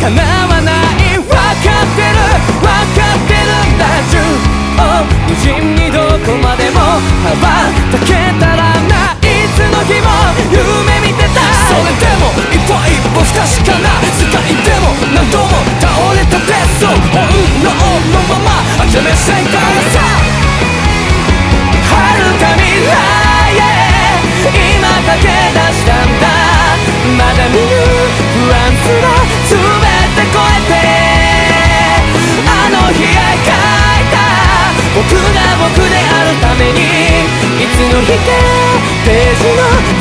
か引ページの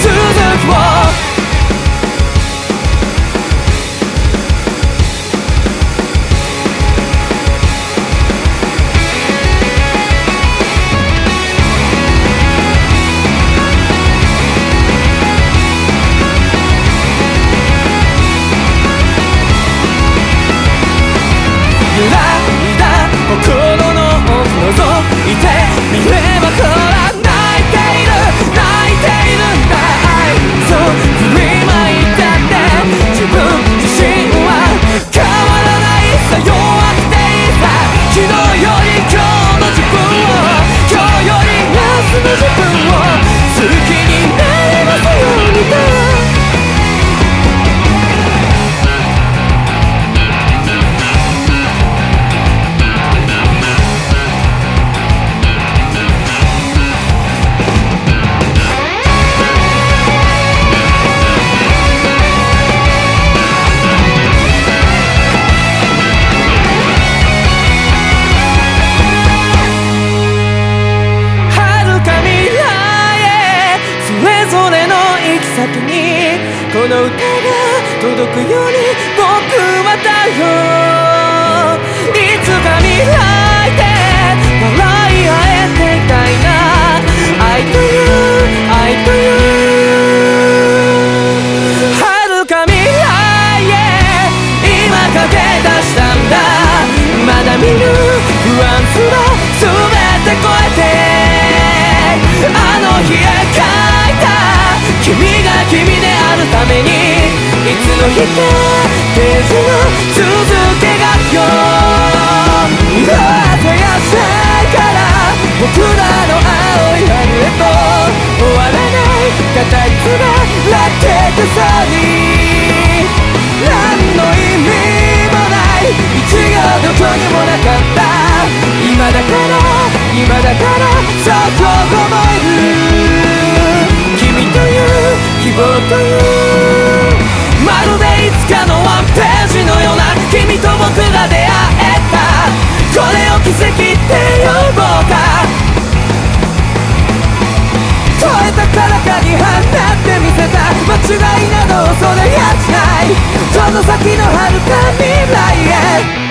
この歌が届くように僕はだよ。いつか未来で笑い合えていたいな。愛という愛という。遥か未来へ今駆け出したんだ。まだ見ぬ不安すら全て超えて。あの日へ帰 you. can の先の遥か未来へ。